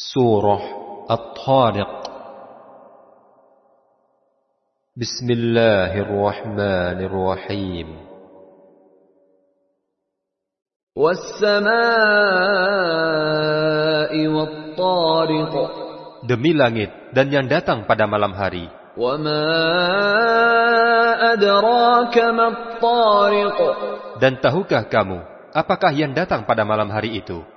سورة الطارق بسم الله الرحمن الرحيم والسماء والطارق Demi langit dan yang datang pada malam hari وما أدراك ما الطارق Dan tahukah kamu apakah yang datang pada malam hari itu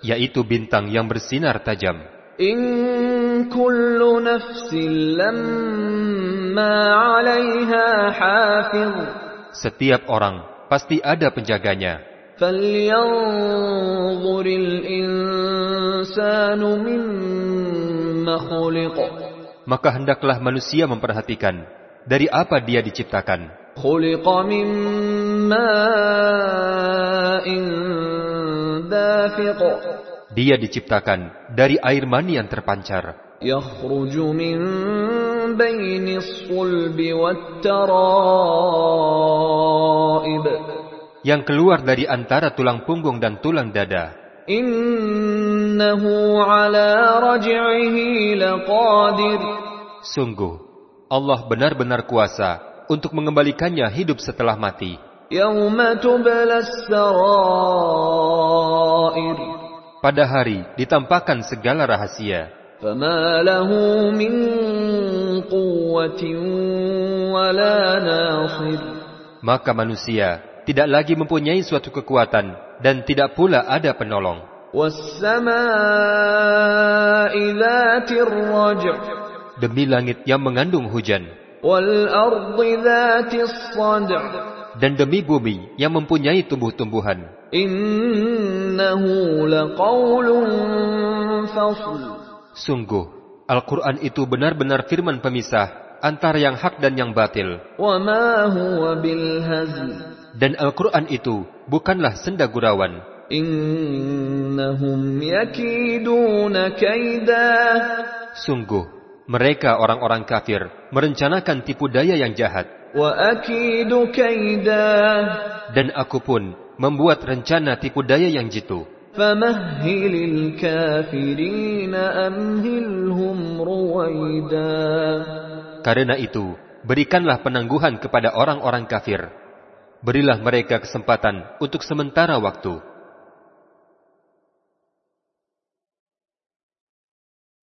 Yaitu bintang yang bersinar tajam. In kullu nafsin lamma 'alaiha. Setiap orang pasti ada penjaganya. Maka hendaklah manusia memperhatikan dari apa dia diciptakan. Khuliqa mimma dia diciptakan dari air mani yang terpancar. Yang keluar dari antara tulang punggung dan tulang dada. Sungguh, Allah benar-benar kuasa untuk mengembalikannya hidup setelah mati. يوم تبلى السرائر Pada hari ditampakkan segala rahasia, فما له من قوة ولا ناصر maka manusia tidak lagi mempunyai suatu kekuatan dan tidak pula ada penolong. والسماء ذات الرجع Demi langit yang mengandung hujan, والأرض ذات الصدع dan demi bumi yang mempunyai tumbuh-tumbuhan. Sungguh, Al-Quran itu benar-benar firman pemisah antara yang hak dan yang batil. Dan Al-Quran itu bukanlah senda gurauan. Sungguh, mereka orang-orang kafir merencanakan tipu daya yang jahat. Dan aku pun membuat rencana tipu daya yang jitu. Karena itu, berikanlah penangguhan kepada orang-orang kafir. Berilah mereka kesempatan untuk sementara waktu.